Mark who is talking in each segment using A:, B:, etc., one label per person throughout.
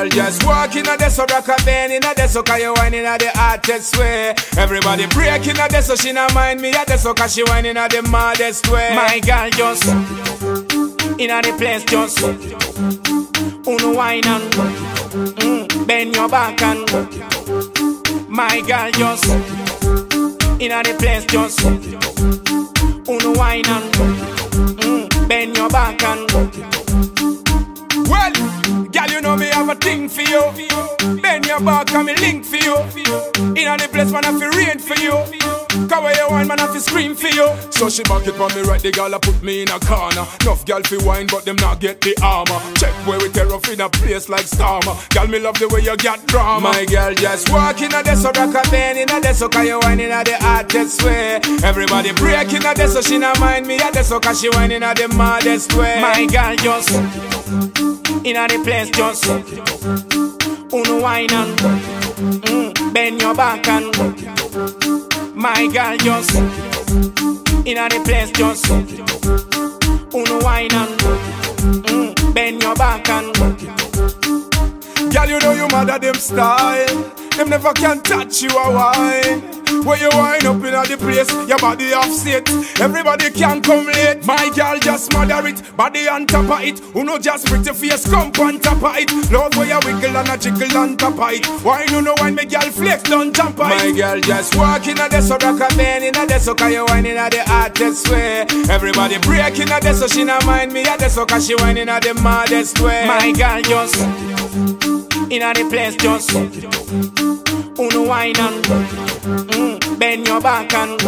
A: Girl just walking on the so rock a bend in a the so cause you whining at the artist way. Everybody breaking at the so she not mind me at the so cause she whining at the modest way.
B: My girl just in a the place just Uno wine and mm, bend your back and My girl just in a the place just Uno wine and mm, bend your back and
A: have for you. Bend your back and me link for you. In the place man I feel rain for you. Cause where you want man I feel scream for you. So she back it for me right, the girl I put me in a corner. Enough girl fi wine but them not get the armor. Check where we tear off in a place like Starmer. Girl me love the way you got drama. My girl just walk in a the so rock a bend in a the so cause you wine in a the artist way. Everybody break in a the so she not mind me a the so cause she wine in a the modest way.
B: My girl just in a the place just Uno wine and mm, bend your back and My girl just in a place just Uno wine and mm, bend your back and
A: Girl, you know you mad at them style. Them never can touch you a wine. When you wind up in the place, your body off set. Everybody can come late. My girl just mother it, body on top of it. Who know just pretty face, come on top of it. Love where you wiggle and a jiggle on top of it. Why you know why me girl flex top of it? My girl just walking at the so rock a bend in a the so cause you whining at the artist way. Everybody breaking at the so she not mind me at the so cause she whining at the modest way.
B: My girl just in a the place just Uno wine and mm, bend your back and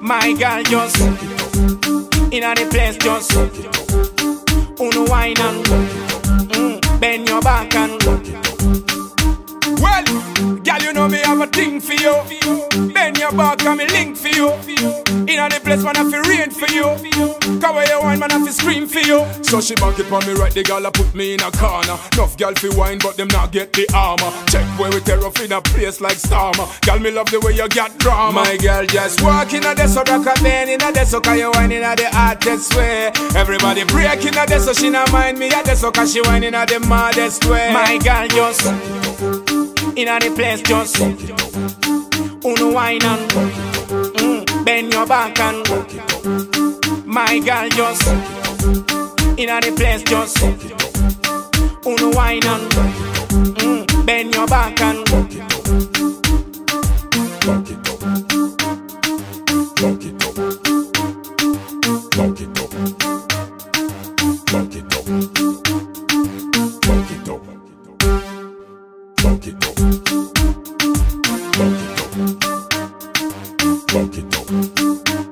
B: My girl just in a the place just Uno wine and mm, bend your back and
A: Well, girl, you know me have a thing for you. Bend your back and me link for you. In the place man I feel rain for you. Cause where you wine man I feel scream for you. So she back it for me right, the girl I put me in a corner. Enough girl fi wine but them not get the armor. Check where we tear off in a place like Starmer. Girl me love the way you got drama. My girl just walking at the so rock a bend in a the so cause you whining at the artist way. Everybody breaking at the so she not mind me at the so cause she whining at the modest way.
B: My girl just in a the place just Uno wine and mm, bend your back and My girl just in a the place just Uno wine and mm, bend your back and Fuck it though.